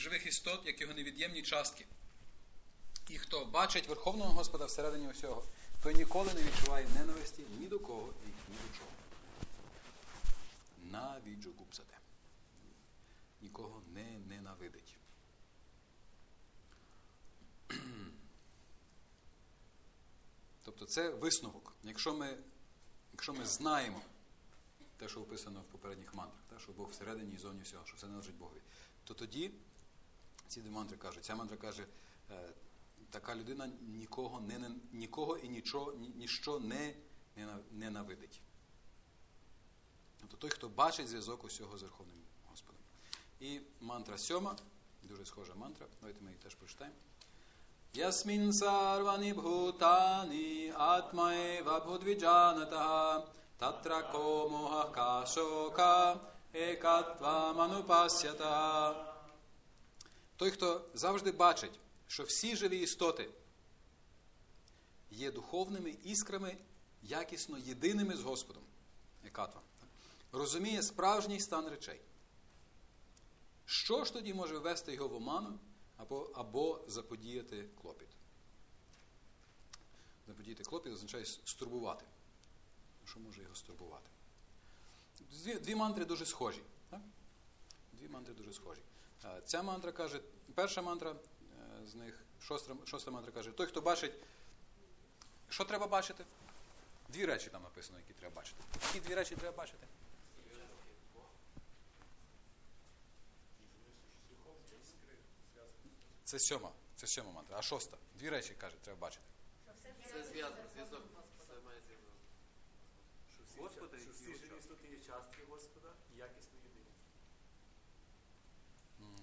живих істот, як його невід'ємні частки. І хто бачить Верховного Господа всередині усього, той ніколи не відчуває ненависті ні до кого і ні до чого. Навіджу гупсате. Нікого не ненавидить. Тобто це висновок. Якщо ми, якщо ми знаємо те, що описано в попередніх мантрах, те, що Бог всередині і зовні всього, що все належить Богові, то тоді ці дві мантри кажуть, ця мантра каже, е, така людина нікого не, нікого і нічого, ніщо не ненавидить. Тобто той, хто бачить зв'язок усього з Верховним Господом. І мантра сьома, дуже схожа мантра, давайте ми її теж прочитаємо. Ясмін сарвані бхутані атмаева будвіджанатага татра комоха кашока екатва манупасята. Той, хто завжди бачить, що всі живі істоти є духовними іскрами, якісно єдиними з Господом, екатва, розуміє справжній стан речей. Що ж тоді може ввести його в оману або, або заподіяти клопіт? Заподіяти клопіт означає стурбувати. Що може його стурбувати? Дві, дві мантри дуже схожі. Так? Дві мантри дуже схожі. Ця мантра каже, перша мантра е, з них, шоста, шоста мантра каже, той, хто бачить, що треба бачити? Дві речі там написано, які треба бачити. Які дві речі треба бачити? Це сьома, це сьома мантра. А шоста. Дві речі, каже, треба бачити. Це зв'язок, зв'язок. Це має зв'язок. Господа, що всі живі істоти є частки Господа і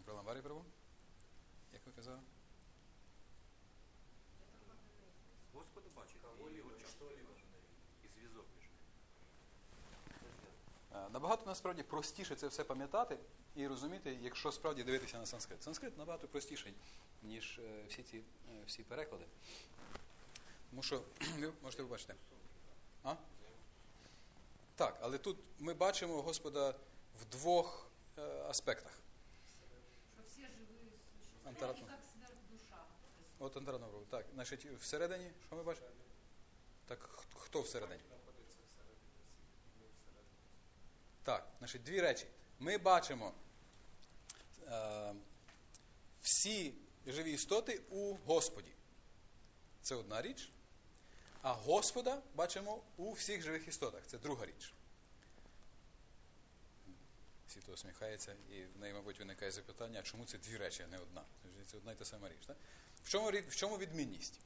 єдині. Прабу? Як ви казали? Господа бачить і зв'язок між ними. Набагато насправді простіше це все пам'ятати і розуміти, якщо справді дивитися на санскрит. Санскрит набагато простіший, ніж всі ці всі переклади. Тому що ви можете побачити. А? Так, але тут ми бачимо Господа в двох аспектах. Сверхдуша. От Антарана Так, значить, всередині, що ми бачимо? Так, хто всередині. Так, значить, дві речі. Ми бачимо е, всі живі істоти у Господі. Це одна річ. А Господа бачимо у всіх живих істотах. Це друга річ. Всі то усміхаються, і в неї, мабуть, виникає запитання, а чому це дві речі, а не одна? Це одна і та сама річ. Так? В, чому, в чому відмінність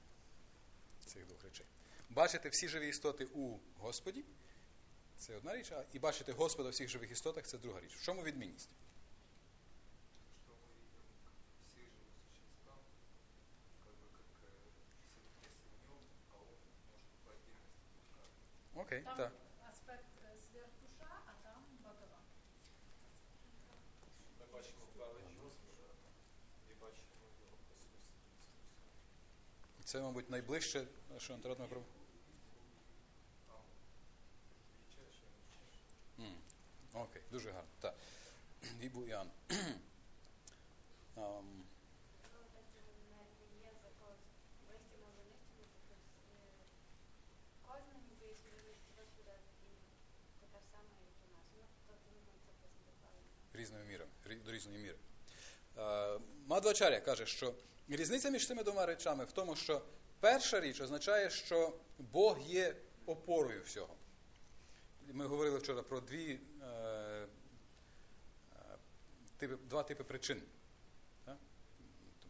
цих двох речей? Бачити всі живі істоти у Господі це одна річ, а і бачити Господа в всіх живих істотах це друга річ. В чому відмінність? Что мы видим Це, мабуть, найближче, що величайше. М, Окей, дуже гарно. Так. Вібу Іоанн. Різними мірами, до різної міри. Е, Мадвачаря каже, що різниця між цими двома речами в тому, що перша річ означає, що Бог є опорою всього. Ми говорили вчора про дві, е, е, типи, два типи причин. Так?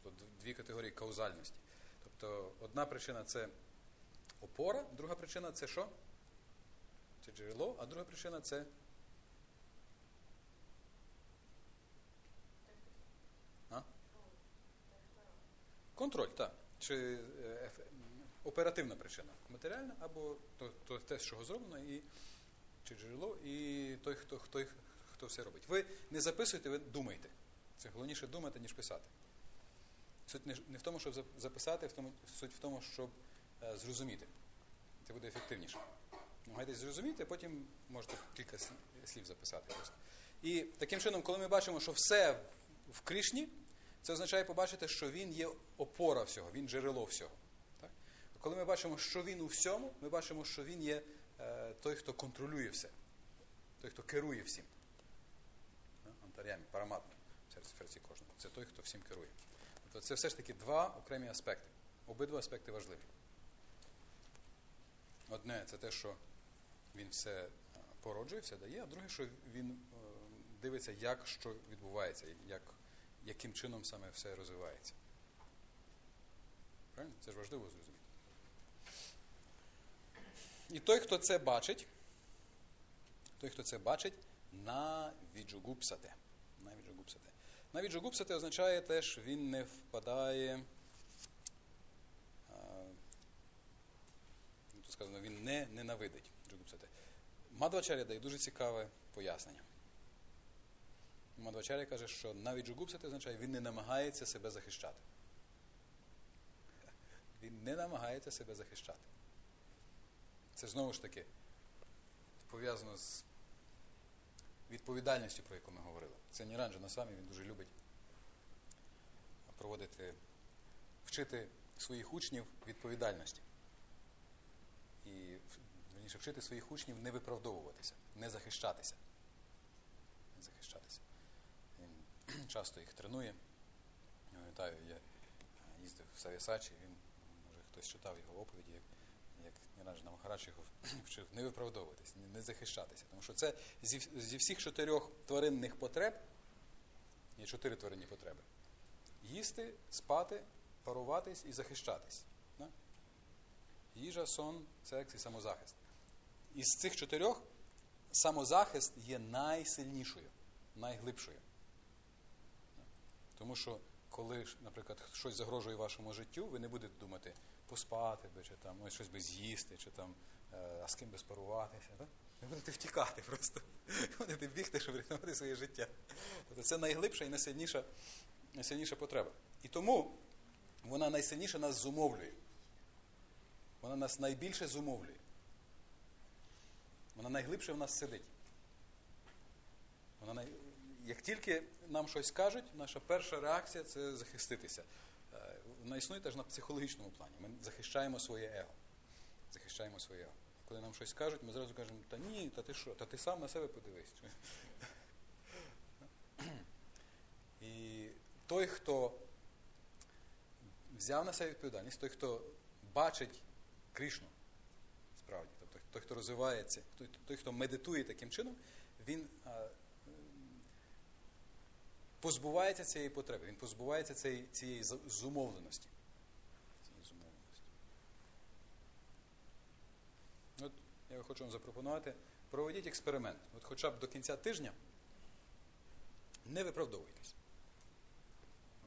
Тобто дві категорії каузальності. Тобто одна причина це опора, друга причина це що? Це джерело, а друга причина це Контроль, так. Чи е, оперативна причина. Матеріальна або то, то те, чого зроблено, і, чи джерело, і той, хто, хто, хто все робить. Ви не записуєте, ви думаєте. Це головніше думати, ніж писати. Суть не, в тому, щоб записати, в тому, суть в тому, щоб е, зрозуміти. Це буде ефективніше. Намагайтесь зрозуміти, потім можете кілька слів записати. Просто. І таким чином, коли ми бачимо, що все в Крішні, це означає побачити, що він є опора всього, він джерело всього. Так? Коли ми бачимо, що він у всьому, ми бачимо, що він є е, той, хто контролює все, той, хто керує всім. Антарямі, параматно в серці, в серці кожного. Це той, хто всім керує. Тобто це все ж таки два окремі аспекти. Обидва аспекти важливі. Одне це те, що він все е, породжує, все дає, а друге, що він е, дивиться, як що відбувається, як, яким чином саме все розвивається. Правильно? Це ж важливо зрозуміти. І той, хто це бачить, той, хто це бачить, навіджугупсате. Навіджугупсате. Навіджугупсате означає те, що він не впадає. Ну, тут сказано, він не ненавидить. Мадвачаря дає дуже цікаве пояснення. Мадвачаря каже, що навіть джугупсати означає, він не намагається себе захищати. Він не намагається себе захищати. Це знову ж таки пов'язано з відповідальністю, про яку ми говорили. Це Ніранджана самі, він дуже любить проводити, вчити своїх учнів відповідальності. І вчити своїх учнів не виправдовуватися, не захищатися. Не захищатися. Часто їх тренує. Пам'ятаю, я їздив в Савісачі, він, може, хтось читав його оповіді, як, як Ніранджана Махарадж його вчив не виправдовуватись, не захищатися. Тому що це зі, зі всіх чотирьох тваринних потреб є чотири тваринні потреби. Їсти, спати, паруватись і захищатись. Да? Їжа, сон, секс і самозахист. Із цих чотирьох самозахист є найсильнішою, найглибшою. Тому що, коли, наприклад, щось загрожує вашому життю, ви не будете думати поспати би, чи там ось щось би з'їсти, чи там а з ким би спаруватися. Так? Ви будете втікати просто. Ви Будете бігти, щоб рятувати своє життя. Тобто це найглибша і найсильніша, найсильніша потреба. І тому вона найсильніше нас зумовлює. Вона нас найбільше зумовлює. Вона найглибше в нас сидить. Вона най... Як тільки нам щось кажуть, наша перша реакція це захиститися. Вона існує теж на психологічному плані. Ми захищаємо своє его. Захищаємо своє его. Коли нам щось кажуть, ми зразу кажемо, та ні, та ти що, та ти сам на себе подивись. І той, хто взяв на себе відповідальність, той, хто бачить Кришну, справді, тобто той, хто розвивається, той, той хто медитує таким чином, він а, позбувається цієї потреби, він позбувається цієї, цієї зумовленості. Цієї зумовленості. От я хочу вам запропонувати, проведіть експеримент. От хоча б до кінця тижня не виправдовуйтесь.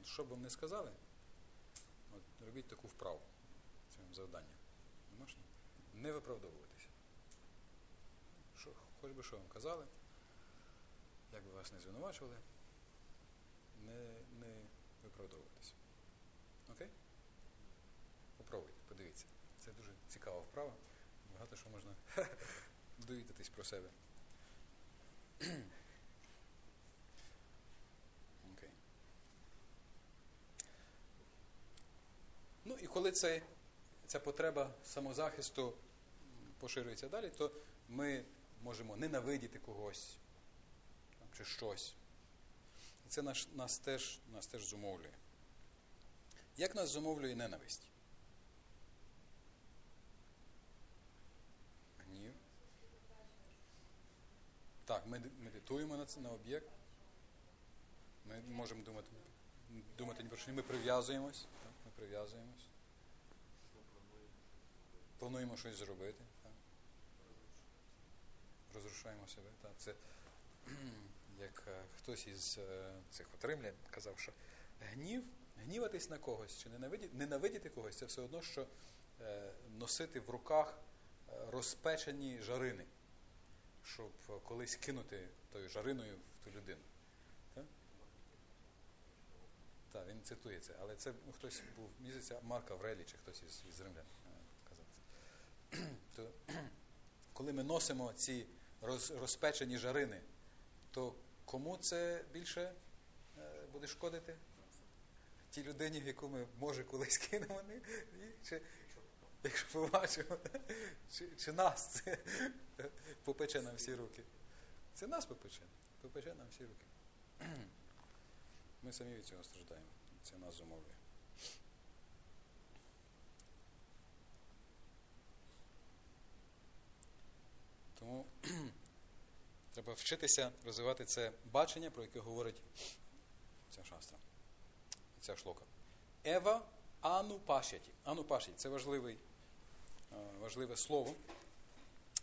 От що б вам не сказали, от робіть таку вправу. Завдання. Домашнє. Не виправдовуватися. Хоч би що вам казали, як би вас не звинувачували, не, не виправдовуватися. Окей? Попробуйте, подивіться. Це дуже цікава вправа. Багато що можна довідатись про себе. Окей. Ну і коли цей, ця потреба самозахисту поширюється далі, то ми можемо ненавидіти когось чи щось. І це наш, нас, теж, нас теж зумовлює. Як нас зумовлює ненависть? Гнів. Так, ми медитуємо на це на об'єкт. Ми можемо думати думати ні про що. Ми прив'язуємось. Ми прив'язуємось. Плануємо щось зробити. Так? Розрушаємо себе. Так? Це як хтось із цих от казав, що гнів, гніватись на когось чи ненавидіти, ненавидіти когось, це все одно, що носити в руках розпечені жарини, щоб колись кинути тою жариною в ту людину. Так, так він цитує це, але це ну, хтось був, місяця Марк Аврелій, чи хтось із, із римлян казав це. То, коли ми носимо ці розпечені жарини, то кому це більше буде шкодити? тій людині, в яку ми може колись кинемо, чи якщо побачимо, чи, чи нас це попече нам всі руки. Це нас попече, попече нам всі руки. Ми самі від цього страждаємо. Це нас зумовлює. Тому треба вчитися розвивати це бачення, про яке говорить ця шастра, ця шлока. Ева ану пашяті. Ану пашяті це важливий, е, важливе слово.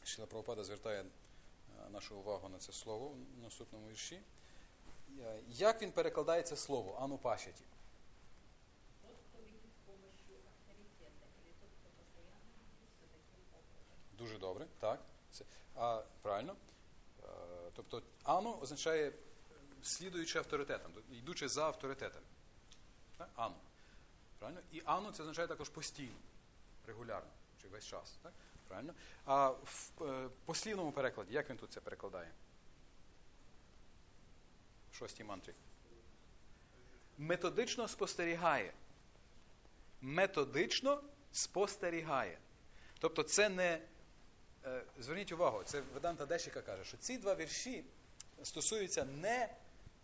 Шіла Прабхупада звертає е, нашу увагу на це слово в наступному вірші. Е, Як він перекладає це слово ану пашяті? Тот, кто видит с помощью авторитета, или тот, кто постоянно видится таким образом. Дуже добре, так. Це, а, правильно. Тобто ану означає слідуючи авторитетом, тобто йдучи за авторитетом. Так? Ану. Правильно? І ану це означає також постійно, регулярно, чи весь час. Так? Правильно? А в е, послівному перекладі, як він тут це перекладає? В шостій мантрі. Методично спостерігає. Методично спостерігає. Тобто це не. Е, Зверніть увагу, це Веданта Дешіка каже, що ці два вірші стосуються не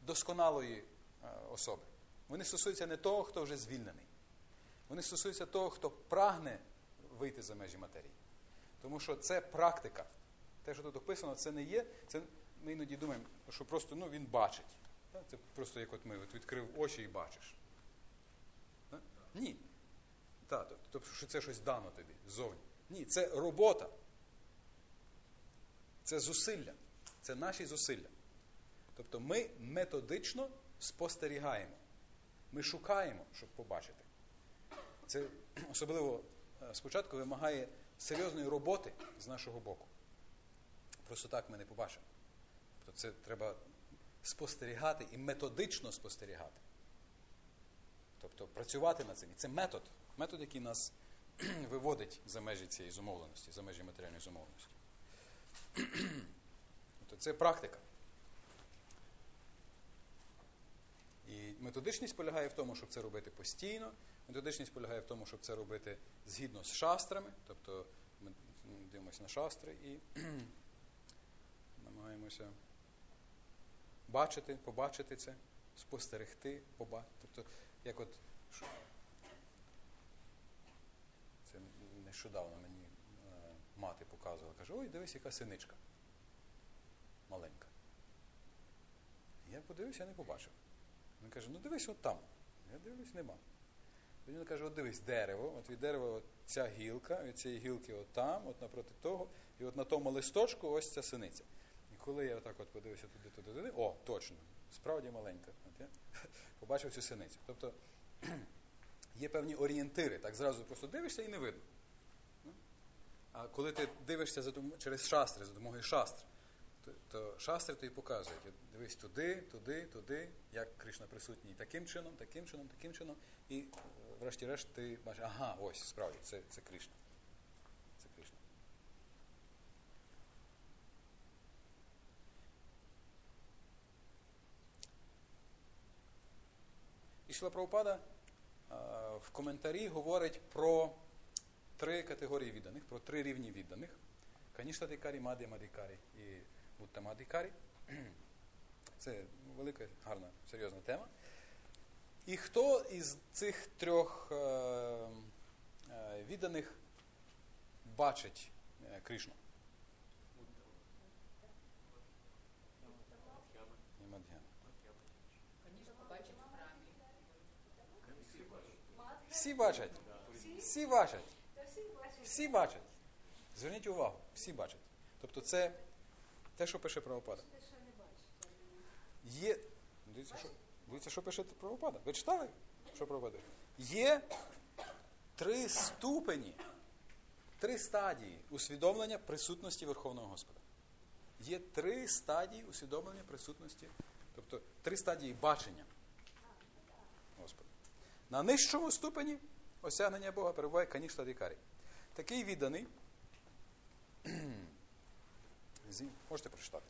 досконалої е, особи. Вони стосуються не того, хто вже звільнений. Вони стосуються того, хто прагне вийти за межі матерії. Тому що це практика. Те, що тут описано, це не є. Це ми іноді думаємо, що просто ну, він бачить. Це просто як от ми от відкрив очі і бачиш. Ні. Тобто, що це щось дано тобі ззовні. Ні, це робота. Це зусилля. Це наші зусилля. Тобто ми методично спостерігаємо. Ми шукаємо, щоб побачити. Це особливо е, спочатку вимагає серйозної роботи з нашого боку. Просто так ми не побачимо. Тобто це треба спостерігати і методично спостерігати. Тобто працювати над цим. І це метод, метод, який нас виводить за межі цієї зумовленості, за межі матеріальної зумовленості. Тобто це практика. І методичність полягає в тому, щоб це робити постійно. Методичність полягає в тому, щоб це робити згідно з шастрами. Тобто ми дивимося на шастри і намагаємося бачити, побачити це, спостерегти, побачити. Тобто, як от це нещодавно мені мати показувала, каже, ой, дивись, яка синичка. Маленька. Я подивився, я не побачив. Він каже, ну дивись от там. Я дивлюсь, нема. Він каже, от дивись, дерево, от від дерева от ця гілка, від цієї гілки от там, от напроти того, і от на тому листочку ось ця синиця. І коли я отак от подивився туди, туди, туди, о, точно, справді маленька. От я побачив цю синицю. Тобто є певні орієнтири, так зразу просто дивишся і не видно. А коли ти дивишся за через шастри, за допомогою шастр, то, то шастри тобі показують, дивись туди, туди, туди, як Кришна присутній таким чином, таким чином, таким чином, і е, врешті-решт ти бачиш, ага, ось, справді, це, це Кришна. Це Кришна. І Прабхупада е, в коментарі говорить про три категорії відданих, про три рівні відданих. Каніштадикарі, Мад'ямадикарі і Уттамадикарі. Це велика, гарна, серйозна тема. І хто із цих трьох е, е, відданих бачить е, Кришну? Всі бачать. Всі бачать. Всі бачать. Зверніть увагу, всі бачать. Тобто це те, що пише Правопада. Є. Дивіться, що, дивіться, що пише Правопада. Ви читали, що Правопада? Є три ступені, три стадії усвідомлення присутності Верховного Господа. Є три стадії усвідомлення присутності, тобто три стадії бачення Господа. На нижчому ступені осягнення Бога перебуває Канішта Дікарі. Такий відданий. Можете прочитати?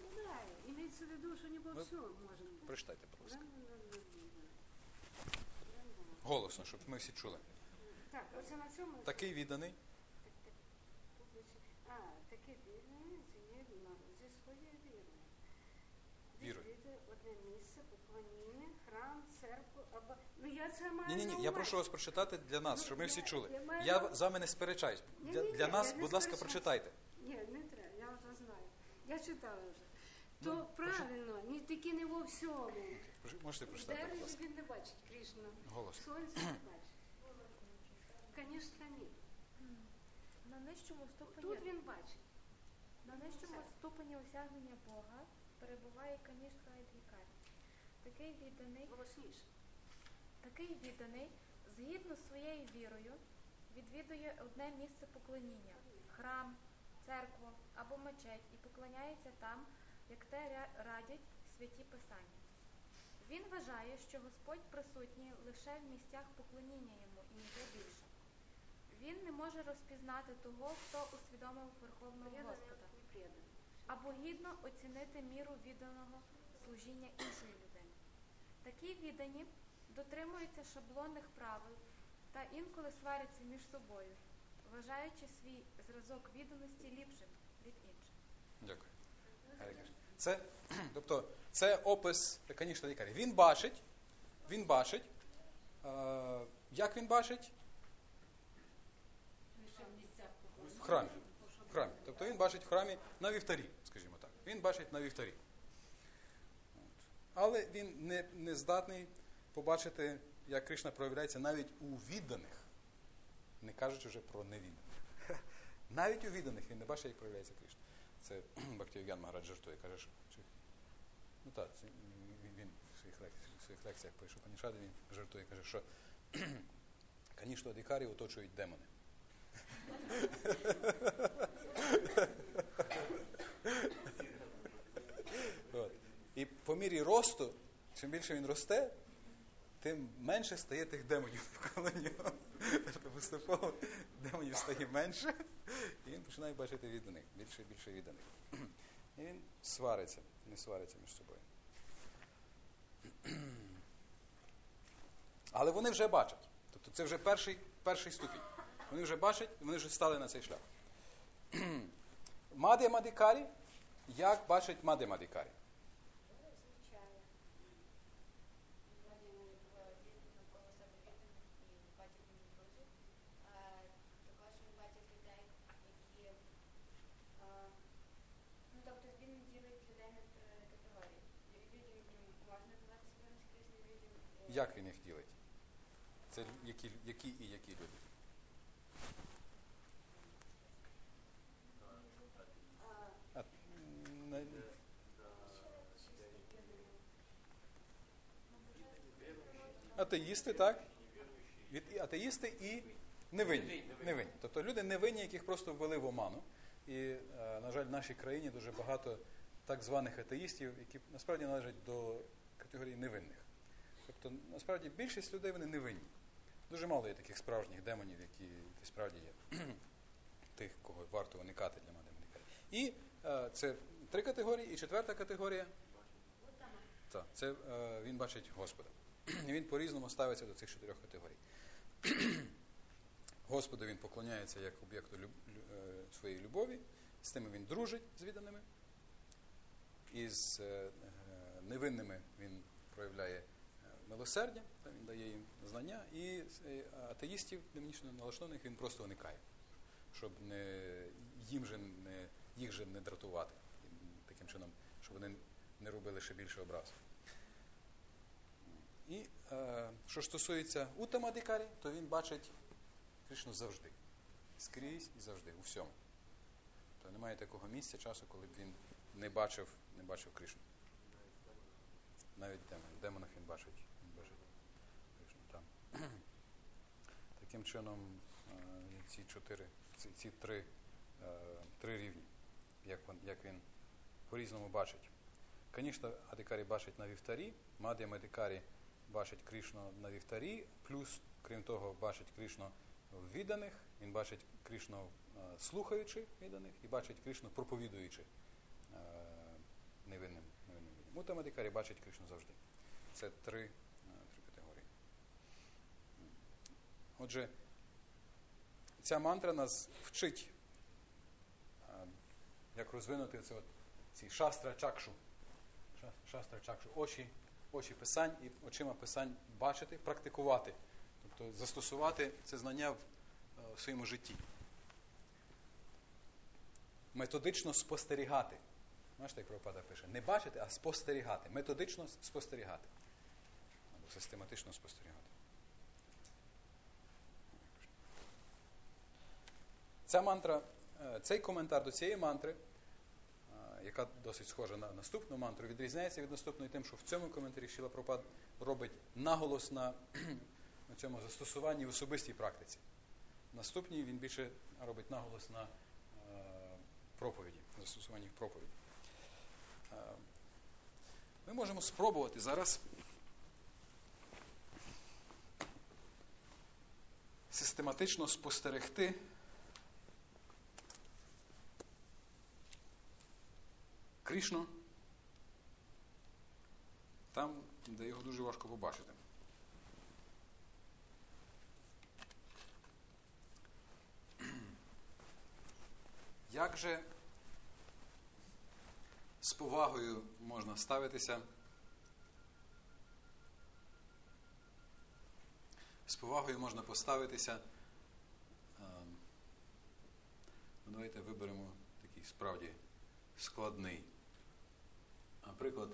Ну да, имеется в виду, що не по Ну, всем может. Прочитайте, будь ласка. голосно, щоб ми всі чули. Так, оце на цьому. Такий відданий. Так, так. А, такий вірне згідно зі своєю вірою. Вірою. Одне місце поклоніння, храм, церкву або. Ну я це маю. Ні, ні, ні. Я прошу вас прочитати для нас, Ну, щоб ми всі чули. я маю Я на- з не сперечаюсь. Ні, Для, ні, для ні, нас, будь ласка, прочитайте. Ні, не треба, я вже знаю. Я читала вже. Ну, То правильно, ні тільки не во всьому. Можете прочитати, будь ласка. він не бачить Кришну. Голос. Сонце не бачить. Звісно, ні. На нижчому ступені, Тут він бачить. на нижчому ступені осягнення Бога перебуває канішка Едвікар. Такий відданий, Голосніше. такий відданий, згідно з своєю вірою, відвідує одне місце поклоніння храм, церкву або мечеть і поклоняється там, як те радять святі писання. Він вважає, що Господь присутній лише в місцях поклоніння йому і ніде більше. Він не може розпізнати того, хто усвідомив Верховного Господа. Або гідно оцінити міру відданого служіння іншої людини. Такі віддані дотримуються шаблонних правил та інколи сваряться між собою, вважаючи свій зразок відданості ліпшим від інших. Дякую. Це, тобто, це опис канішна лікаря. Він бачить, він бачить, е, як він бачить? В храмі. В храмі. Тобто він бачить в храмі на вівтарі. Він бачить на вівтарі. От. Але він не, не здатний побачити, як Кришна проявляється навіть у відданих, не кажучи вже про невідданих. Навіть у відданих він не бачить, як проявляється Кришна. Це Бхактивігян Магарадж жартує, каже, що ну так, він, він в своїх лекціях, в своїх лекціях пише Панішади, він жартує, каже, що Канішто Адікарі оточують демони. І по мірі росту, чим більше він росте, тим менше стає тих демонів навколо нього. Поступово демонів стає менше, і він починає бачити відданих, більше і більше відданих. І він свариться, не свариться між собою. Але вони вже бачать. Тобто це вже перший, перший ступінь. Вони вже бачать, вони вже стали на цей шлях. Маде Мадикарі, як бачить Маде Мадикарі? Звичайно. Владимир навколо себе відданих і бачить їм друзів. А, Також він бачить людей, які а, ну тобто він ділить людей на три категорії. Людям їм можна давати себе розкрисним людям. е, Як він їх ділить? Це які, які і які люди? а, атеїсти, так? Від, атеїсти і невинні. невинні. Тобто люди невинні, яких просто ввели в оману. І, е, на жаль, в нашій країні дуже багато так званих атеїстів, які насправді належать до категорії невинних. Тобто, насправді, більшість людей вони невинні. Дуже мало є таких справжніх демонів, які, справді є тих, кого варто уникати для математики. І е, це три категорії, і четверта категорія. Так, це е, він бачить Господа. Він по-різному ставиться до цих чотирьох категорій. Господу він поклоняється як об'єкту люб, е, своєї любові, з тими він дружить з відданими, і з е, е, невинними він проявляє милосердя, він дає їм знання, і е, атеїстів, демонічно налаштованих, він просто уникає, щоб не, їм же не, їх же не дратувати, таким чином, щоб вони не робили ще більше образ. І е, що ж стосується Утамадикарі, то він бачить Кришну завжди. Скрізь і завжди, у всьому. То немає такого місця, часу, коли б він не бачив, не бачив Кришну. Навіть демон. В демонах він бачить, він бачить Кришну там. Таким чином, е, ці чотири, ці, ці три, е, три рівні, як він, як він по-різному бачить. Звісно, Адикарі бачить на вівтарі, Мад'я Мадикарі бачить Кришну на вівтарі, плюс, крім того, бачить Кришну відданих, він бачить Кришну е, слухаючи відданих і бачить Кришну проповідуючи невинним, невинним людям. Мута Мадикарі бачить Кришну завжди. Це три, е, три категорії. М. Отже, ця мантра нас вчить, як розвинути це от, ці шастра чакшу. Шастра чакшу. Очі, очі писань і очима писань бачити, практикувати. Тобто застосувати це знання в е, в своєму житті. Методично спостерігати. Бачите, як Прабхупада пише, не бачити, а спостерігати. Методично спостерігати. Або систематично спостерігати. Ця мантра, е, цей коментар до цієї мантри, е, яка досить схожа на наступну мантру, відрізняється від наступної тим, що в цьому коментарі Шіла Пропад робить наголос на, на цьому застосуванні в особистій практиці. Наступній він більше робить наголос на е, проповіді, застосуванні в проповіді. Ми можемо спробувати зараз систематично спостерегти Крішну там, де його дуже важко побачити. Як же з повагою можна ставитися? З повагою можна поставитися. ем, Ну, давайте виберемо такий справді складний. Наприклад,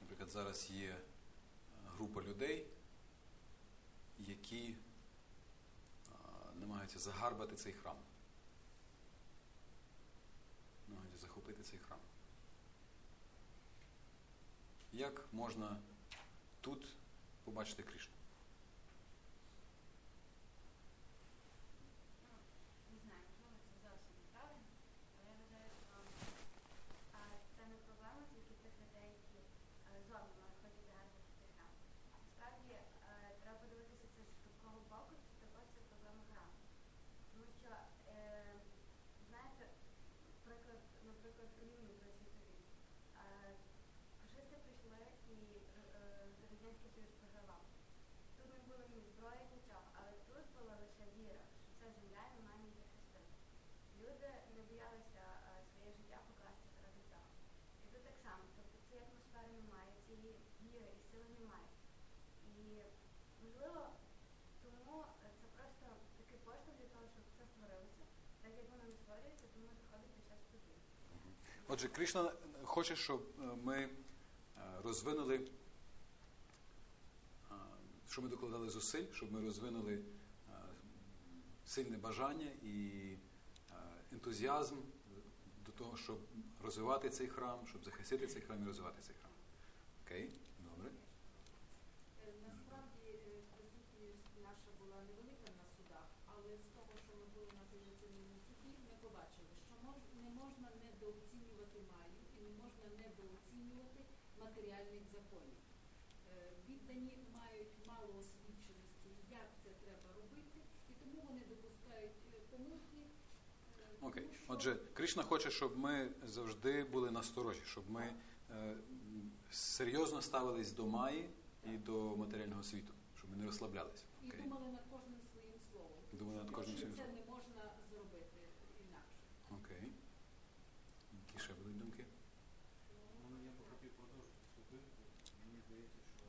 наприклад, зараз є е, група людей, які е, намагаються загарбати цей храм. Намагаються захопити цей храм. Як можна тут побачити Кришну? Не знаю, можливо, це зовсім неправильно, але я вважаю, що а, це не проблема тільки тих людей, які а, зовні можуть хочуть загарбати цей храм. Насправді е, треба подивитися це з такого боку, що також це проблема храму. Тому що, е, знаєте, приклад, наприклад, рівні про світові. Е, Фашисти прийшли і е, Радянський Союз програвав. Тут не було ні зброї, нічого, але тут була лише віра, що це земля і ми маємо її. Люди не боялися е, своє життя покласти заради цього. І тут так само, тобто цієї атмосфери немає, цієї віри і сили немає. І можливо, тому е, це просто такий поштовх для того, щоб це створилося. Так як воно не створюється, тому доходить до часу подій. Отже, Кришна хоче, щоб е, ми розвинули, щоб ми докладали зусиль, щоб ми розвинули е, сильне бажання і е, ентузіазм до того, щоб розвивати цей храм, щоб захистити цей храм і розвивати цей храм. Окей, добре. Е, Насправді присутність наша була невелика на судах, але з того, що ми були на апеляційному суді, ми побачили, що не можна недооцінювати маю і не можна недооцінювати матеріальних законів. Віддані мають мало освіченості, як це треба робити, і тому вони допускають е, помилки. е, Окей. Отже, Кришна хоче, щоб ми завжди були насторожі, щоб ми е, серйозно ставились до Маї і до матеріального світу, щоб ми не розслаблялися. І думали над кожним своїм словом. Думали над кожним своїм словом. не можна зробити інакше. Окей. Які ще будуть думки? Ну, я би хотів продовжити цю думку. Мені здається, що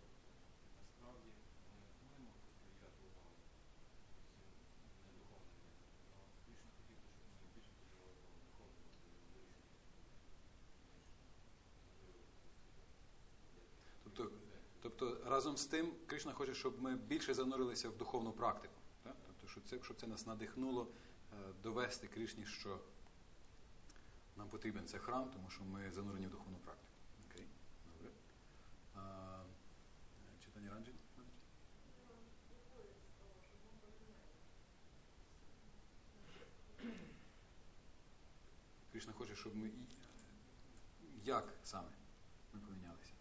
насправді ми маємо приділяти увагу цим недуховним методам. Але Кришна хотів би, щоб ми більше приділяли увагу духовним вирішенням, ніж можливо. Тобто, тобто разом з тим Кришна хоче, щоб ми більше занурилися в духовну практику. Так? Тобто, щоб це, щоб це нас надихнуло е, довести Кришні, що нам потрібен цей храм, тому що ми занурені в духовну практику. Окей, добре. Читання Ранджі? Кришна хоче, щоб ми як саме ми помінялися?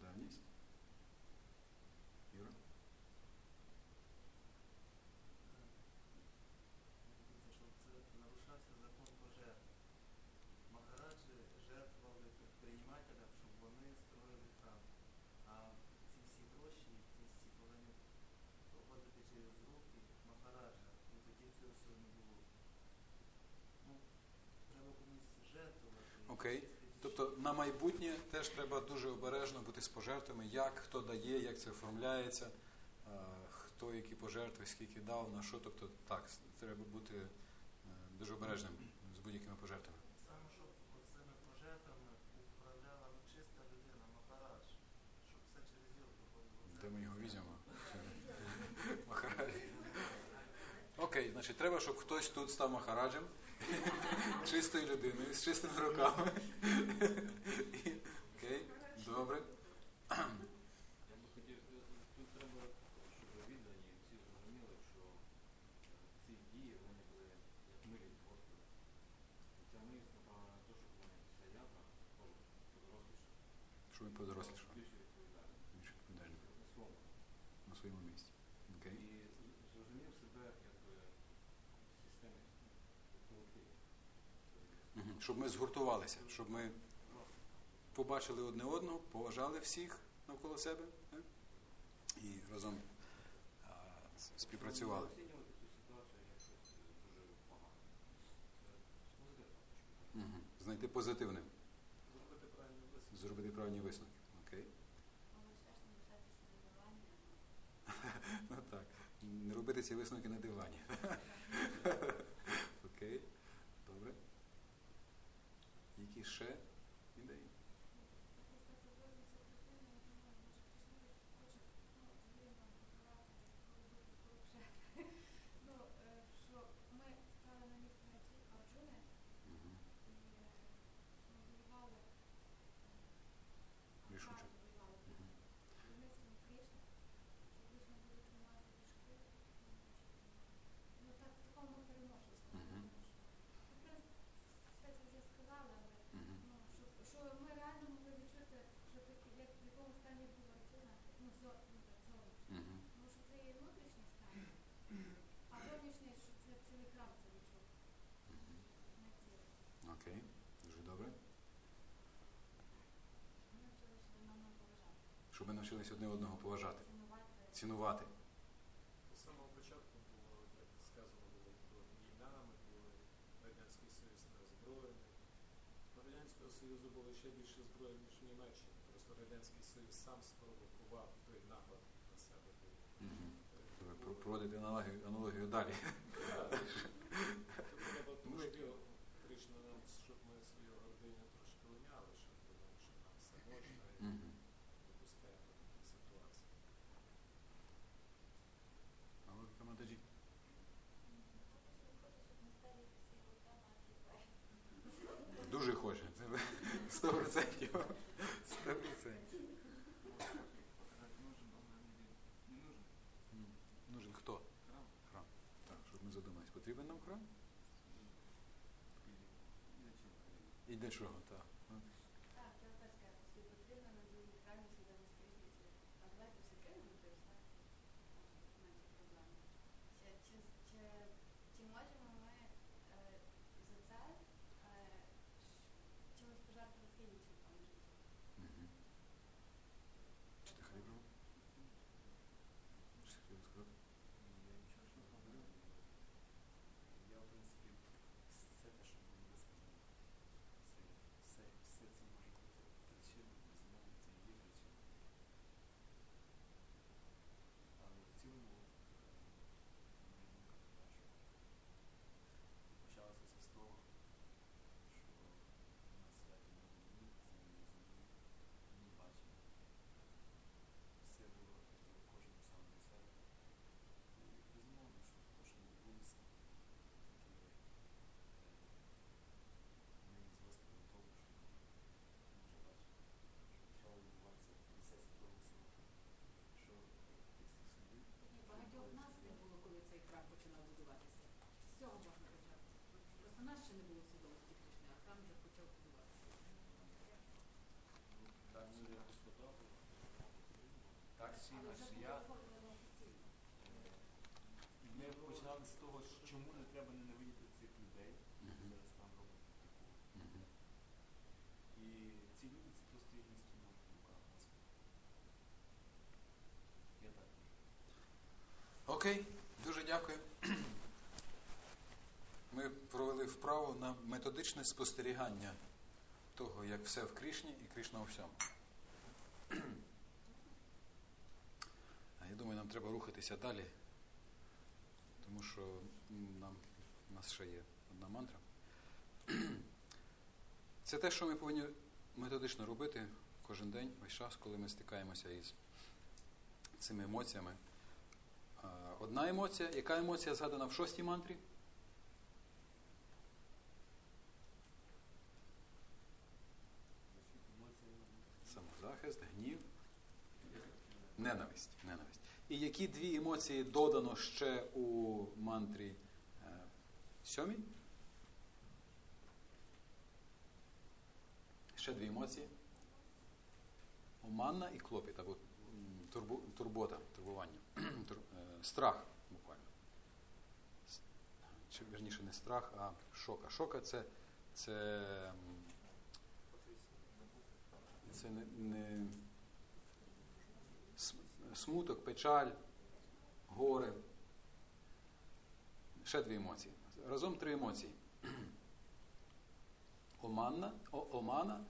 Да, есть? Ира? нарушался закон по жертвам. Махараджи жертвовали предпринимателям, чтобы они строили храм. А ці всі гроші, ці всі повинні проходити через руки Махараджа. І тоді все не було. Ну, треба комусь жертвувати. Окей. Okay. Тобто на майбутнє теж треба дуже обережно бути з пожертвами, як хто дає, як це оформляється, е, хто які пожертви, скільки дав, на що. Тобто так, треба бути е, дуже обережним з будь-якими пожертвами. Саме, щоб цими пожертвами управляла чиста людина, Махарадж, щоб все через його проходило. Де ми його візьмемо? Махарадж. Окей, значить, треба, щоб хтось тут став Махараджем, чистою людиною, з чистими руками. Окей, добре. Я би хотів, е, тут треба, щоб віддані всі зрозуміли, що е, ці дії виникли як милість Господа. І ця милість направлена на те, щоб ми ця ядра подорослішали. Щоб ми подорослішали. Більше відповідальні. На своєму. На своєму місці. Окей. І зрозумів себе якби в системі ну, колективі. Мгм. Щоб ми згуртувалися, щоб ми побачили одне одного, поважали всіх навколо себе так? і разом а, співпрацювали. Щось е. Знайти позитивним, Зробити правильний висновок. зробити правильні висновки. Окей. Ну так. Не робити ці висновки на дивані. Окей. Добре. Які ще ідеї? Ну, е, що ми стали на місце Арджуни Мгм. і е, ми воювали, е, Рішуче. гарно воювали Мгм. під мислом Кришни, що Кришна буде тримати дошки. Ну, так, в такому ми переможці стали. Мгм. тому що, ну, в принципі, все це вже сказали, але Мгм. ну, що, що ми реально могли відчути, що таки, як, в якому стані був Арджуна, ну, зо, ну, так, зовнішньо. Мгм. Тому що це є внутрішній стан, а зовнішній, що це цілий храм це відчув. Мгм. Не цілий. Окей. Дуже добре. Навчилися Щоб ми навчились одне одного поважати, цінувати. З самого початку було, як сказано було про війна, ми були Радянський Союз не озброєний. У Радянського Союзу було ще більше зброї, ніж в Німеччині. Просто Радянський Союз сам спровокував той напад на себе. Проводити аналогію, аналогію далі. Тобто треба трошки Кришна нам, щоб ми свою гординю трошки уняли, щоб думали, що нам все можна і Мгм. допускаємо такі ситуації. Ви, Дуже хоче. Це Сто процентів. Сто процентів. Нужен, хто? Храм. Храм. Так, щоб ми задумались. Потрібен нам храм? І, для чого? Так, я теж кажу, що потрібно на другій храмі сюди не скрізь. А давайте все кинемо, то і все. Менше проблем. Чи, чи, можемо ми е, за це е, чимось пожертвувати іншим там в житті? Мгм. Чи ти хліб робив? Що ти хотів сказати? Я нічого ж не говорю. Я, в принципі, все те, що було висказано, це, все, все це може бути причиною, безумовно, це і є причиною. Але в цілому, е, моя думка така, що почалося все з того, що на святі Новому дні землі землі ми бачимо. Все було, тобто кожен сам для себе. І безумовно, що те, що відбулося, таке е, мені з Господом того, що ми вже бачимо, що почало відбуватися в Місяці того всього, що тих всіх судів. Ні, багатьох нас не було, коли цей храм починав будуватися. З цього можна почати. Просто нас ще не було свідомості Кришни, а храм вже почав будуватися. Ну, так сюди якось потрапило. Так інакше, було я, ми починали з того, що чому не треба ненавидіти цих людей. Мгм. Зараз там робимо таку. І ці люди це просто є інструмент в руках Господа. Я так. Окей, дуже дякую. Ми провели вправу на методичне спостерігання того, як все в Крішні і Кришна у всьому. Я думаю, нам треба рухатися далі, тому що нам, у нас ще є одна мантра. Це те, що ми повинні методично робити кожен день, весь час, коли ми стикаємося із цими емоціями. Одна емоція, яка емоція згадана в шостій мантрі? Самозахист, гнів, ненависть. ненависть. І які дві емоції додано ще у мантрі е, сьомій? Ще дві емоції. Оманна і клопіт, або турбу, турбота, турбування. Тур, е, страх буквально. Чи верніше не страх, а шока. Шока це, це, це не, не смуток, печаль, горе. Ще дві емоції. Разом три емоції. Оманна, о, омана,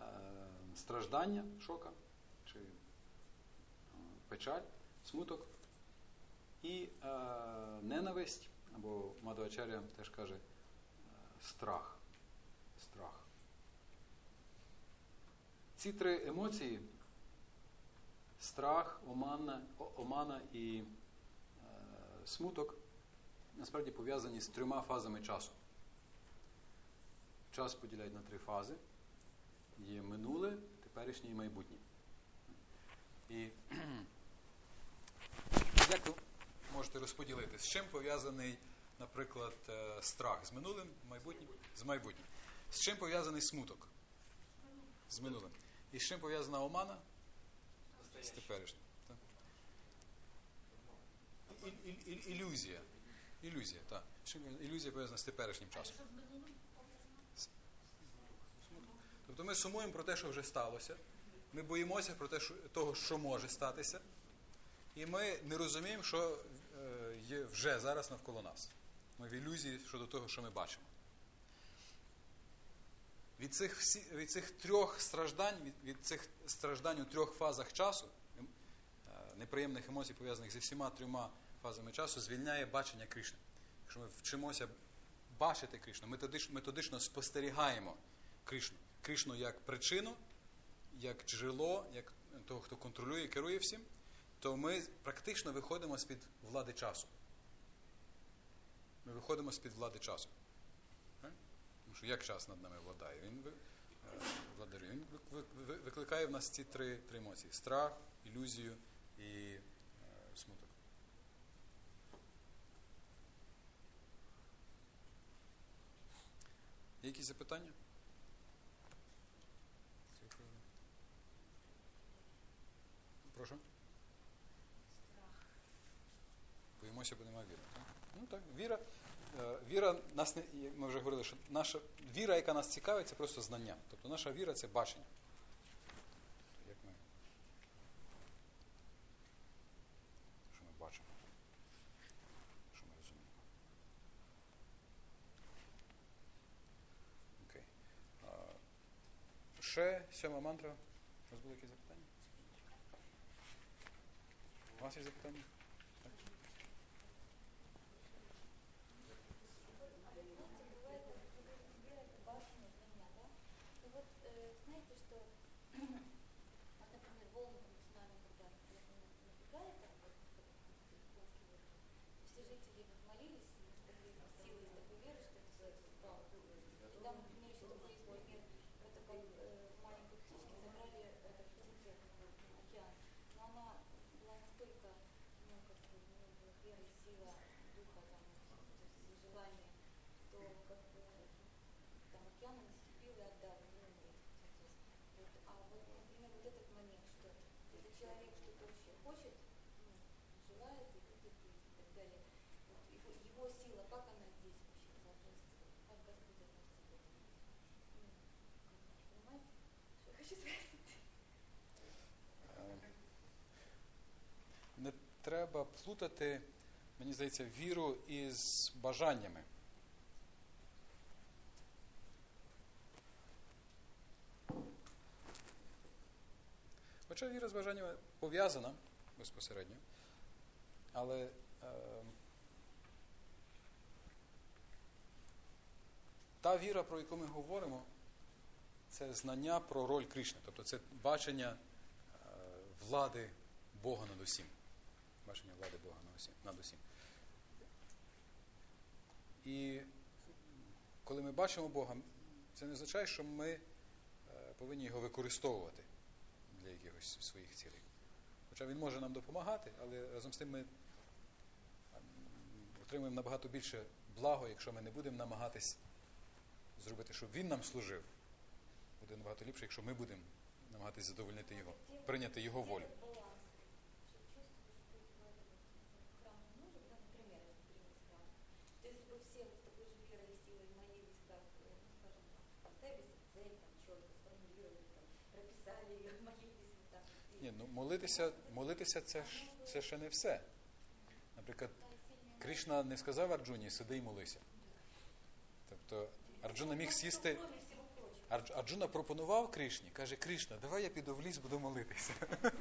е, страждання, шока, чи е, печаль, смуток і е, ненависть, або Мадвачаря теж каже е, страх. страх. Ці три емоції страх, омана, омана і е, смуток насправді пов'язані з трьома фазами часу. Час поділяють на три фази. Є минуле, теперішнє і майбутнє. І як ви можете розподілити, з чим пов'язаний, наприклад, е, страх? З минулим, майбутнім? З майбутнім. З чим пов'язаний смуток? З минулим. І з чим пов'язана омана? З теперішнім. Так. І- і- і- Ілюзія. Ілюзія, так. Ілюзія пов'язана з теперішнім часом. Тобто ми сумуємо про те, що вже сталося. Ми боїмося про те, що, того, що може статися. І ми не розуміємо, що е, є вже зараз навколо нас. Ми в ілюзії щодо того, що ми бачимо. Від цих, всі, від цих трьох страждань, від, від цих страждань у трьох фазах часу, ем, е, неприємних емоцій, пов'язаних зі всіма трьома фазами часу, звільняє бачення Кришни. Якщо ми вчимося бачити Кришну, методично, методично спостерігаємо Кришну. Кришну як причину, як джерело, як того, хто контролює керує всім, то ми практично виходимо з-під влади часу. Ми виходимо з-під влади часу. Е? Тому що як час над нами владає? Він е, владарює. Він ви- ви- викликає в нас ці три, три емоції: страх, ілюзію і е, смуток. Є якісь запитання? Прошу. Боїмося, бо немає віри. Так? Ну так, віра. е, Віра нас не ми вже говорили, що наша віра, яка нас цікавить, це просто знання. Тобто наша віра це бачення. Як ми, що ми бачимо, що ми розуміємо. Окей. Ще сьома мантра. У вас були якісь запитання? У вас є запитання? Она слепил и отдал, не умеет. Вот. А вот, например, вот этот момент, что если человек что-то вообще хочет, ну, желает и видит и так далее, вот его, его сила, как она здесь вообще соответствует, как Господь относится к этому? Ну, понимаете, что я хочу сказать? Не треба плутати, мені здається, віру із бажаннями. Хоча віра з бажаннями пов'язана безпосередньо, але е, та віра, про яку ми говоримо, це знання про роль Кришни, тобто це бачення е, влади Бога над усім. Бачення влади Бога над усім. І коли ми бачимо Бога, це не означає, що ми е, повинні його використовувати для якихось своїх цілей. Хоча він може нам допомагати, але разом з тим ми отримуємо набагато більше благо, якщо ми не будемо намагатись зробити, щоб він нам служив. Буде набагато ліпше, якщо ми будемо намагатись задовольнити його, прийняти його волю. Молитися, молитися це, це ще не все. Наприклад, Кришна не сказав Арджуні, сиди і молися. Тобто Арджуна міг сісти. Арджуна пропонував Кришні, каже, Кришна, давай я піду в ліс, буду молитися.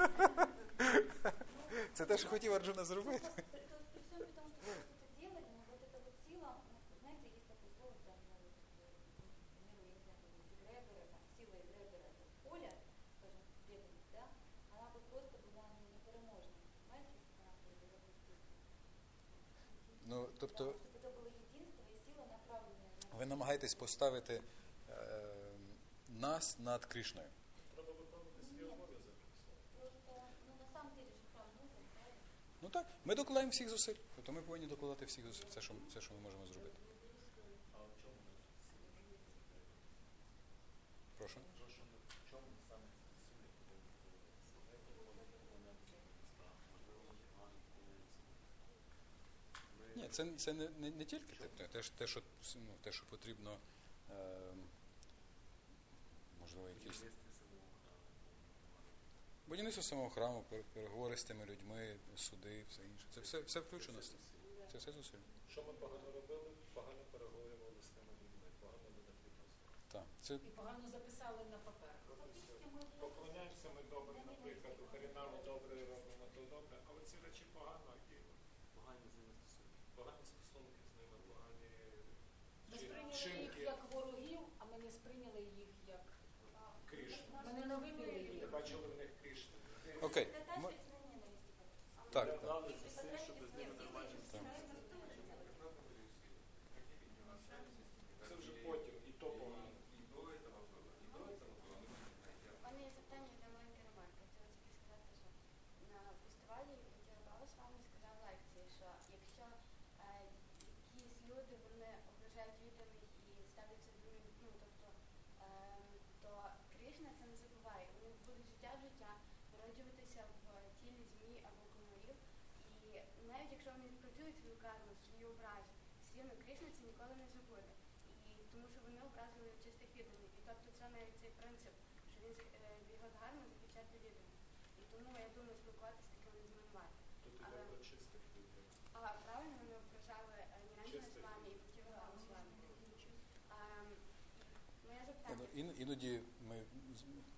Це те, що хотів Арджуна зробити. Направленная на... ви намагаєтесь поставити е, нас над Кришною. Треба виконувати свій обов'язок. Ну, правильно? Ну так, ми докладаємо всіх зусиль. Тобто ми повинні докладати всіх зусиль. Це що, це, що ми можемо зробити. А в чому Прошу. Прошу, в чому саме сили Ні, це, це не, не, не тільки те, те, те, що, ну, те, що потрібно, е, можливо, якісь будівництво самого храму, переговори з тими людьми, суди, все інше. Це все, все включено. Це все зусиль. Що ми погано робили, погано переговорювали з тими людьми, погано. Так, це І погано записали на папер. Поклоняємося ми добре, наприклад, у Харінаму добре робимо то добре, але ці речі погано і погані взаємостосунки. Погані стосунки з ними, погані Ми сприйняли їх як ворогів, а ми не сприйняли їх як. Кришну. Ми не навиділи Не бачили в них Кришну. окей. Ненависти. так, так. Дали зусиль, щоб з ними нормально Так. Це вже потім, і то погано. У мене є запитання для маленької ремарки. Хотіла тільки сказати, що на фестивалі Діабала з вами сказав лекції, що якщо е, якісь люди вони ображають і ставляться до них, ну тобто, е, то Кришна це не забуває. Вони будуть життя в життя народжуватися в тілі змій або комарів. І навіть якщо вони відпрацюють свою карму, свої образи, все рівно Кришна це ніколи не забуде. І тому що вони образили чистих відданих. І тобто це навіть цей принцип, що він е, його дгарма захищати відданих. І тому я думаю, спілкуватися з такими людьми варто. Тут Але- про чистих людей. А правильно вони ображали е, Ніранджана з вами і Бхактіварам з вами. А, моє Ну, запитання. ін- Іноді ми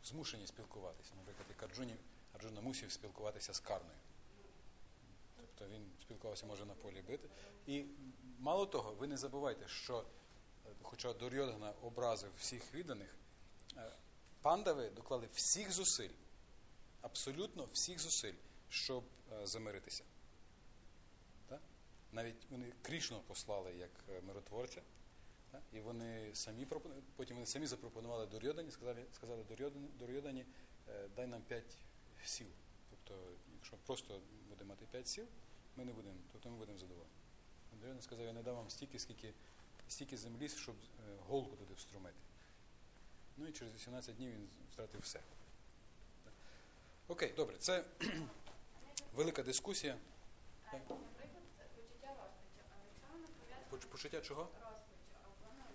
змушені спілкуватися. Наприклад, як Арджуні, Арджуна мусив спілкуватися з Карною. Тобто він спілкувався може на полі бити. І мало того, ви не забувайте, що е, хоча Дурьодгана образив всіх відданих, е, пандави доклали всіх зусиль, абсолютно всіх зусиль, щоб е, замиритися. Навіть вони Крішну послали як миротворця. І вони самі потім вони самі запропонували Дурьодані, сказали, сказали Дурьодані, Дурьодані, е, дай нам п'ять сіл. Тобто, якщо просто буде мати п'ять сіл, ми не будемо, тобто ми будемо задоволені. А Дурьодан сказав, я не дам вам стільки, скільки, стільки землі, щоб е, голку туди встромити. Ну і через 18 днів він втратив все. Так. Окей, добре, це велика дискусія. Наприклад, почуття Поч- Почуття чого? розпачу, а воно,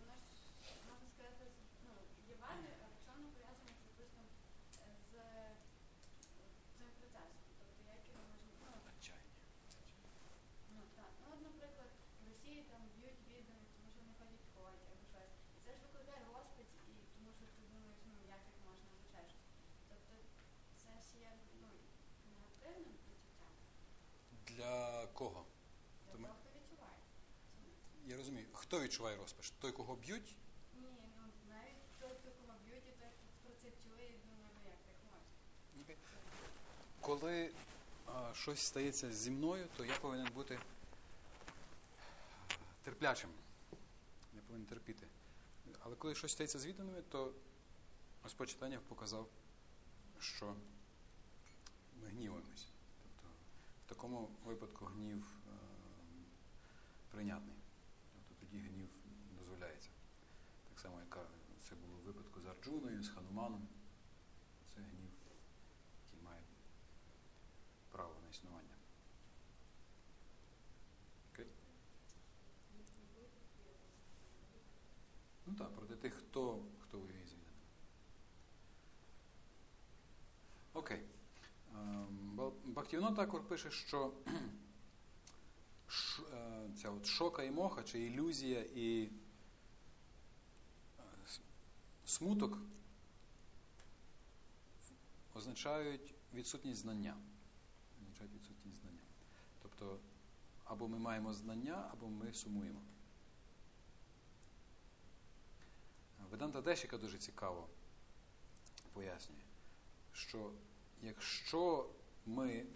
воно ж, можна сказати, з- ну, є вами, а якщо воно пов'язане з якимось там, е, з е, цим процесом. Тобто як його можна, ну, Ну так, ну от, наприклад, в Росії там б'ють відданих, тому що вони ходять в ході або щось. І це ж викликає розпач, і тому що ти ну негативним почуттям Для кого? для То того, хто відчуває. Я розумію, хто відчуває розпач? Той, кого б'ють? Ні, ну навіть той, хто кого б'ють, і той, хто про це чує, і думає, ну як так можна. Коли а, щось стається зі мною, то я повинен бути терплячим. Я повинен терпіти. Але коли щось стається з відданими, то Господь читання показав, що ми гніваємось. Тобто в такому випадку гнів е, прийнятний. Тобто тоді гнів дозволяється. Так само, як це було в випадку з Арджуною, з Хануманом. Це гнів, який має право на існування. Окей? Ну так, проти тих, хто, хто воює з війнами. Окей. Бал- також пише, що е, ця от шока і моха, чи ілюзія і е, смуток означають відсутність знання. Означають відсутність знання. Тобто, або ми маємо знання, або ми сумуємо. Веданта Дешіка дуже цікаво пояснює, що якщо ми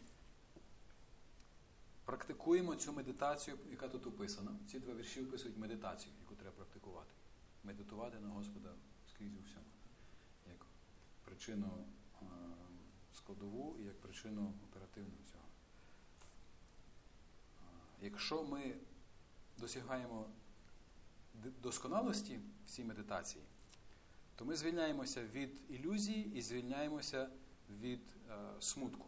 практикуємо цю медитацію, яка тут описана, ці два вірші описують медитацію, яку треба практикувати. Медитувати на Господа скрізь у всьому. Як причину е, складову і як причину оперативну всього. Е, Якщо ми досягаємо досконалості в цій медитації, то ми звільняємося від ілюзії і звільняємося від е, смутку.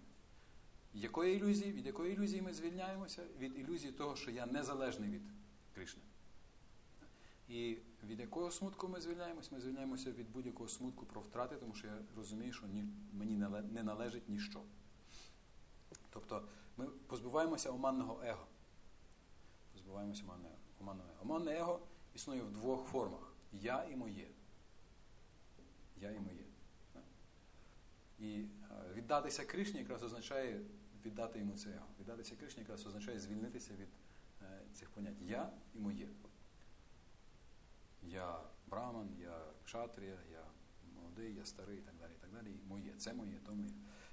Якої ілюзії? Від якої ілюзії ми звільняємося? Від ілюзії того, що я незалежний від Кришни. І від якого смутку ми звільняємося? Ми звільняємося від будь-якого смутку про втрати, тому що я розумію, що ні, мені не належить ніщо. Тобто ми позбуваємося оманного его. Позбуваємося оманного его. Оманне его існує в двох формах: я і моє. Я і моє. І е, віддатися Кришні якраз означає віддати йому це его. Віддатися Кришні якраз означає звільнитися від е, цих понять я і моє. Я браман, я кшатрія, я молодий, я старий і так далі. І так далі. І моє, це моє, то моє.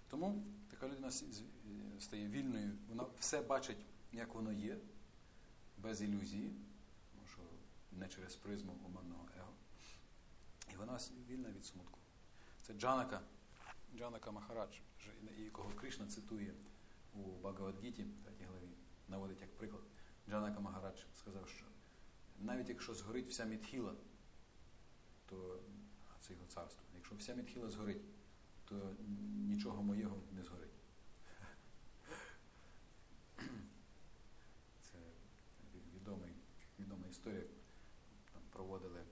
Тому така людина стає вільною, вона все бачить, як воно є, без ілюзії, тому що не через призму оманного его. І вона вільна від смутку. Це Джанака, Джанака Махарадж, ж- якого Кришна цитує у Багавадгіті, 3 главі, наводить як приклад. Джанака Магарадж сказав, що навіть якщо згорить вся Мітхіла, то це його царство. Якщо вся Мітхіла згорить, то нічого моєго не згорить. Це ві- відомий, відома історія. Там проводили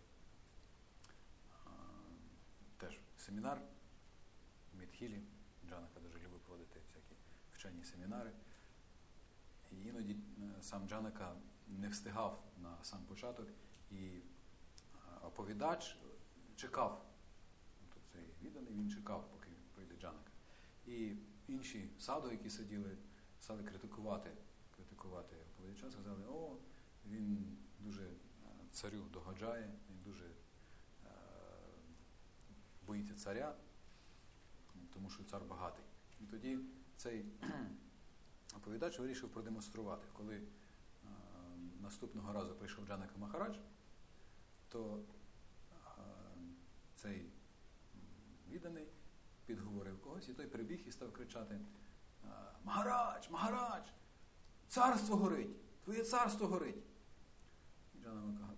а, теж семінар в Мітхілі. Джанака дуже любить проводити всякі вчені семінари. І іноді е, сам Джанака не встигав на сам початок, і е, оповідач чекав. Тобто цей відданий, він чекав, поки прийде Джанака. І інші саду, які сиділи, стали критикувати, критикувати оповідача, сказали, о, він дуже е, царю догоджає, він дуже боїться царя, тому що цар багатий. І тоді цей оповідач вирішив продемонструвати. Коли е, наступного разу прийшов Джанака Махарадж, то е, цей відданий підговорив когось, і той прибіг і став кричати: е, Магарадж, Магарадж, царство горить, твоє царство горить.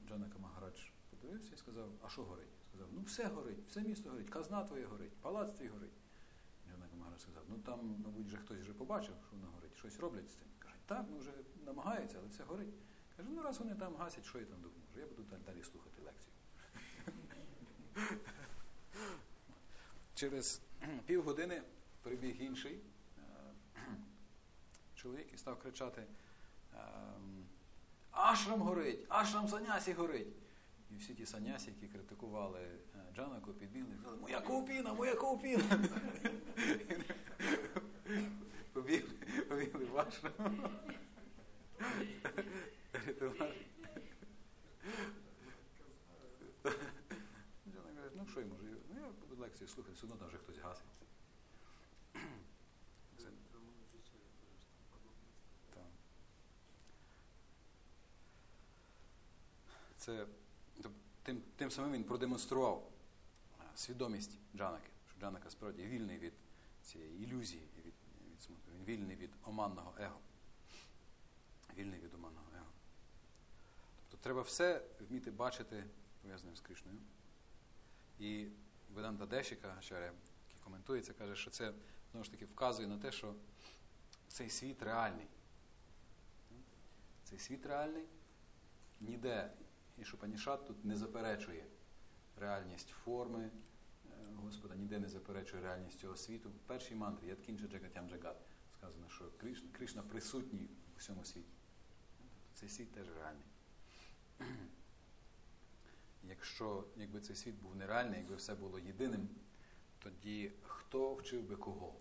Джанака, Магарадж подивився і сказав, а що горить? Сказав, ну все горить, все місто горить, казна твоя горить, палац твій горить. Джанака сказав, ну там, мабуть, вже хтось вже побачив, що воно горить, щось роблять з цим. Каже, так, ну вже намагаються, але все горить. Каже, ну раз вони там гасять, що я там допоможу? Я буду далі, далі слухати лекцію. Через півгодини прибіг інший е, чоловік і став кричати: ем, Ашрам горить, ашрам санясі горить. І всі ті санясі, які критикували е, Джанаку, підбігли і казали, моя ковпіна, моя ковпіна. Побіг, Рятувати. Джона каже, ну що я можу? Ну я буду лекцію слухати, все одно там вже хтось гасить. Це- тим, тим самим він продемонстрував свідомість Джанаки, що Джанака справді вільний від цієї ілюзії від, від смутку. Він вільний від оманного его. Вільний від оманного его. Тобто треба все вміти бачити пов'язаним з Кришною. І Веданта Дешіка, Ачаря, який коментує це, каже, що це знову ж таки вказує на те, що цей світ реальний. Цей світ реальний, ніде Ішупанішат тут не заперечує реальність форми е, Господа, ніде не заперечує реальність цього світу. В першій мантрі Яткінча Джагатям Джагат сказано, що Кришна, Кришна присутній у всьому світі. Цей світ теж реальний. Якщо якби цей світ був нереальний, якби все було єдиним, тоді хто вчив би кого?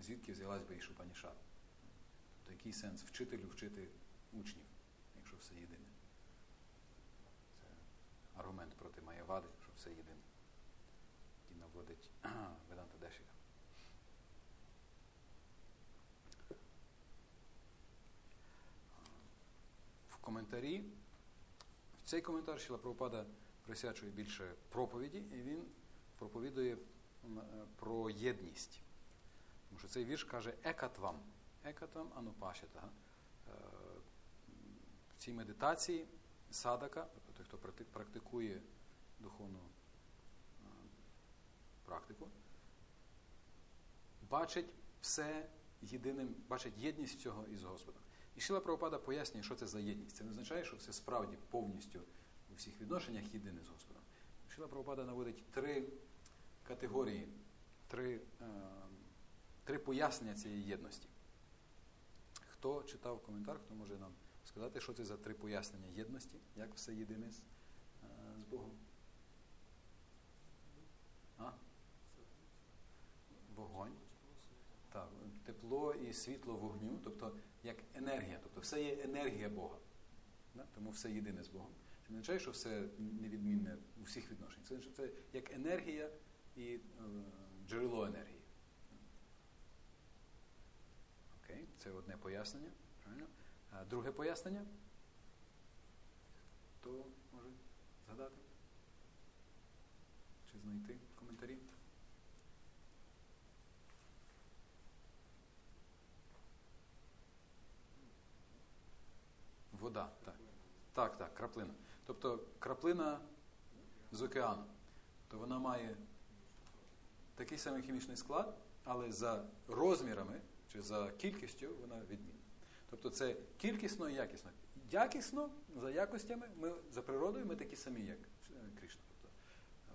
Звідки взялась би Ішупанішат? Тобто який сенс вчителю вчити учнів, якщо все єдине? Аргумент проти Маєвади, що все єдине. І наводить Веданта Дешіка. В коментарі, в цей коментар Шіла Прабхупада присвячує більше проповіді, і він проповідує е, про єдність. Тому що цей вірш каже екатвам. Екатвам анупашета. Е, В цій медитації садака, тобто той, хто практикує духовну е, практику, бачить все єдиним, бачить єдність цього із Господом. І Шіла Прабхупада пояснює, що це за єдність. Це не означає, що все справді повністю у всіх відношеннях єдине з Господом. Шіла Прабхупада наводить три категорії, три, е, три пояснення цієї єдності. Хто читав коментар, хто може нам сказати, що це за три пояснення єдності, як все єдине з, е, з Богом? А? Вогонь. Так, тепло і світло вогню, тобто як енергія, тобто все є енергія Бога. Тому все єдине з Богом. Це не означає, що все невідмінне у всіх відношеннях. Це, це як енергія і е, джерело енергії. Окей, це одне пояснення. Правильно? Друге пояснення? Хто може згадати? Чи знайти коментарі? Вода, так. Так, так, краплина. Тобто краплина з океану. То вона має такий самий хімічний склад, але за розмірами чи за кількістю вона відмінна. Тобто це кількісно і якісно. Якісно, за якостями, ми за природою ми такі самі, як е, Кришна. Тобто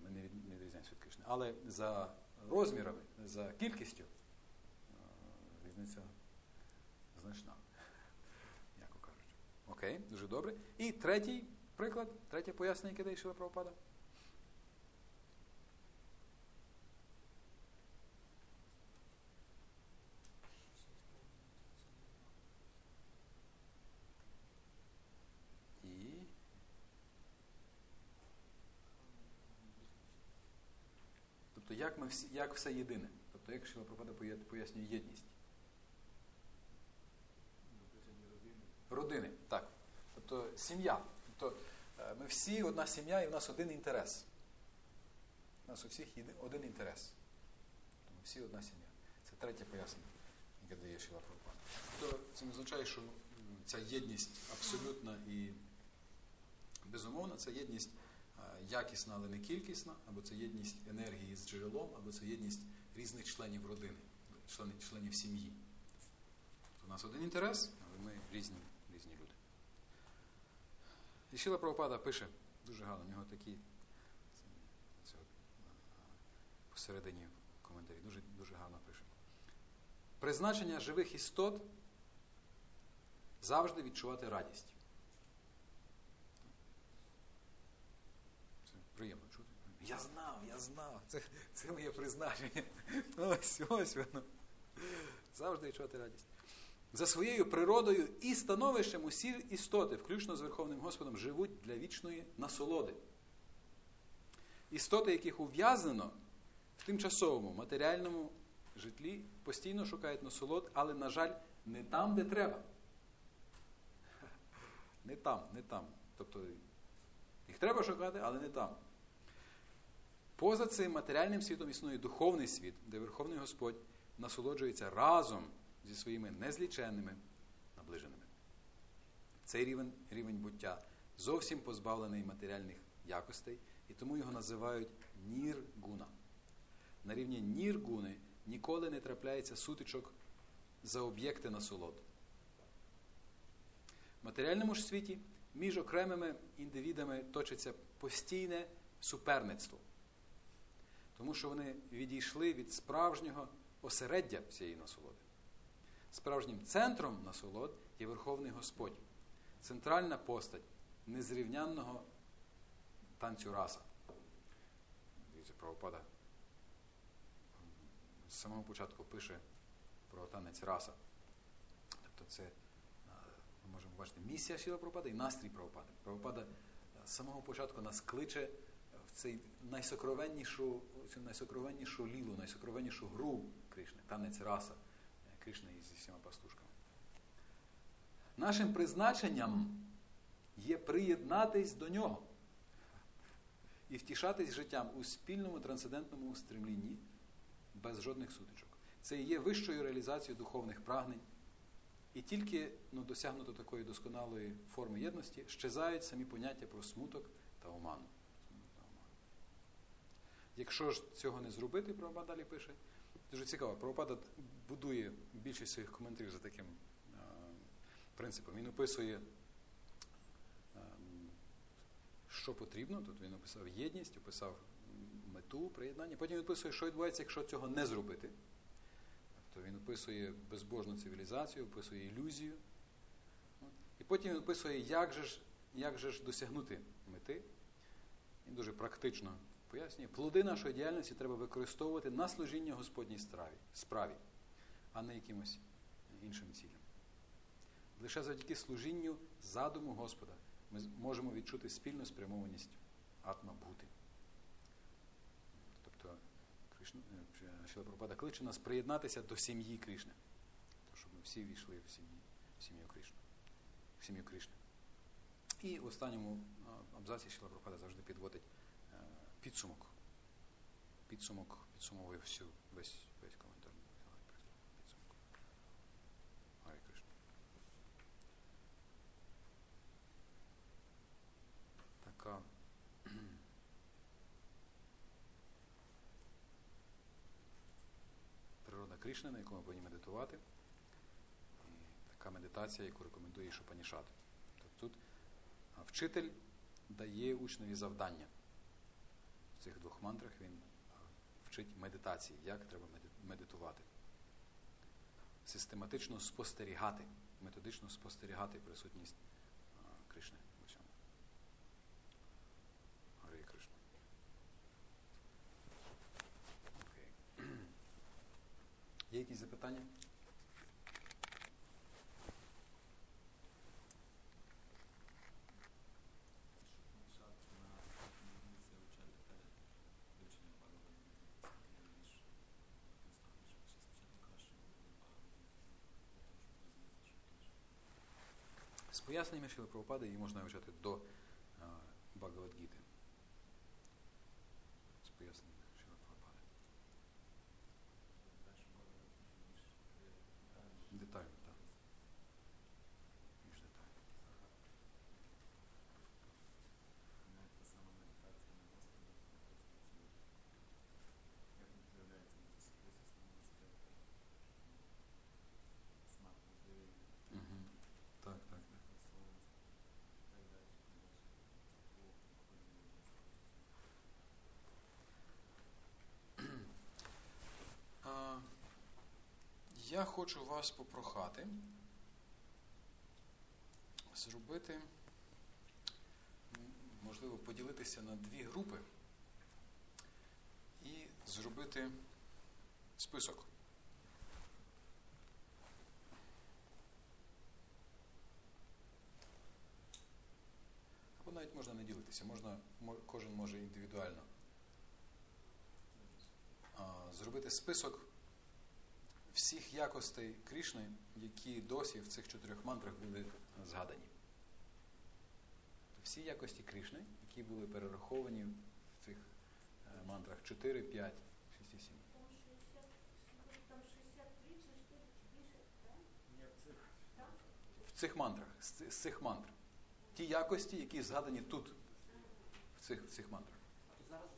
ми не не відрізняємося від Кришни. Але за розмірами, за кількістю е, різниця значна, м'яко кажучи. Окей, дуже добре. І третій приклад, третє пояснення, яке дає Шила Прабхупада. І Тобто, як, ми всі, як все єдине. Тобто, як Шила Прабхупада поя- пояснює єдність. Родини, так. Тобто сім'я. Тобто е, ми всі одна сім'я і в нас один інтерес. У нас у всіх один інтерес. Тому всі одна сім'я. Це третє пояснення, яке дає Шіла Прабхупада. Тобто це не означає, що ця єдність абсолютна і безумовна, це єдність якісна, але не кількісна, або це єдність енергії з джерелом, або це єдність різних членів родини, членів, членів сім'ї. У нас один інтерес, але ми різні, різні люди. І Шіла Прабхупада пише дуже гарно, у нього такі це, це, посередині коментарі, дуже, дуже гарно пише. Призначення живих істот завжди відчувати радість. Я знав, я знав. Це, це моє призначення. Ось, ось воно. Завжди відчувати радість. За своєю природою і становищем усі істоти, включно з Верховним Господом, живуть для вічної насолоди. Істоти, яких ув'язнено в тимчасовому матеріальному житлі, постійно шукають насолод, але, на жаль, не там, де треба. Не там, не там. Тобто їх треба шукати, але не там. Поза цим матеріальним світом існує духовний світ, де Верховний Господь насолоджується разом зі своїми незліченними наближеними. Цей рівень, рівень буття зовсім позбавлений матеріальних якостей, і тому його називають ніргуна. На рівні ніргуни ніколи не трапляється сутичок за об'єкти насолод. В матеріальному ж світі між окремими індивідами точиться постійне суперництво, тому що вони відійшли від справжнього осереддя всієї насолоди. Справжнім центром насолод є Верховний Господь, центральна постать незрівнянного танцю раса. Дивіться, правопада з самого початку пише про танець раса. Тобто це ми можемо бачити місія Шіла Правопада і настрій Правопада. Правопада з самого початку нас кличе цей найсокровеннішу, цю найсокровеннішу лілу, найсокровеннішу гру Кришни, танець раса Кришни зі всіма пастушками. Нашим призначенням є приєднатись до нього і втішатись життям у спільному трансцендентному стремлінні без жодних сутичок. Це є вищою реалізацією духовних прагнень. І тільки ну, досягнуто такої досконалої форми єдності, щезають самі поняття про смуток та оману. Якщо ж цього не зробити, Правопад далі пише, дуже цікаво, Правопада будує більшість своїх коментарів за таким е, принципом. Він описує, е, що потрібно. Тут він описав єдність, описав мету приєднання. Потім він описує, що відбувається, якщо цього не зробити. Тобто він описує безбожну цивілізацію, описує ілюзію. І потім він описує, як же ж, як же ж досягнути мети. Він дуже практично пояснює, плоди нашої діяльності треба використовувати на служіння Господній справі, а не якимось іншим цілям. Лише завдяки служінню задуму Господа ми можемо відчути спільну спрямованість атма бути. Тобто Шіла Пропада кличе нас приєднатися до сім'ї Кришни. Щоб ми всі війшли в сім'ю в Кришни. В. І в останньому абзаці Шіла Пропада завжди підводить підсумок. Підсумок підсумовує всю весь весь коментар. Підсумок. Гарі Кришна. Така природа Кришни, на яку ми повинні медитувати. І така медитація, яку рекомендує Шопанішат. Тобто тут вчитель дає учневі завдання. Цих двох мантрах він вчить медитації, як треба медитувати. Систематично спостерігати, методично спостерігати присутність Кришни в усьому. Гарі Кришна. Є якісь запитання? Поясненнями Шіли Прабхупади и можно вивчати до Багавадгіти. я хочу вас попрохати зробити, можливо, поділитися на дві групи і зробити список. Або навіть можна не ділитися, можна, кожен може індивідуально зробити список всіх якостей Крішни, які досі в цих чотирьох мантрах були згадані. Всі якості Крішни, які були перераховані в цих е, мантрах 4, 5, 6 і 7. Там 60, там 63 чи 4 чи більше, так? Ні, в цих Так? В цих мантрах, з цих мантр. Ті якості, які згадані тут, в цих, в цих мантрах. Зараз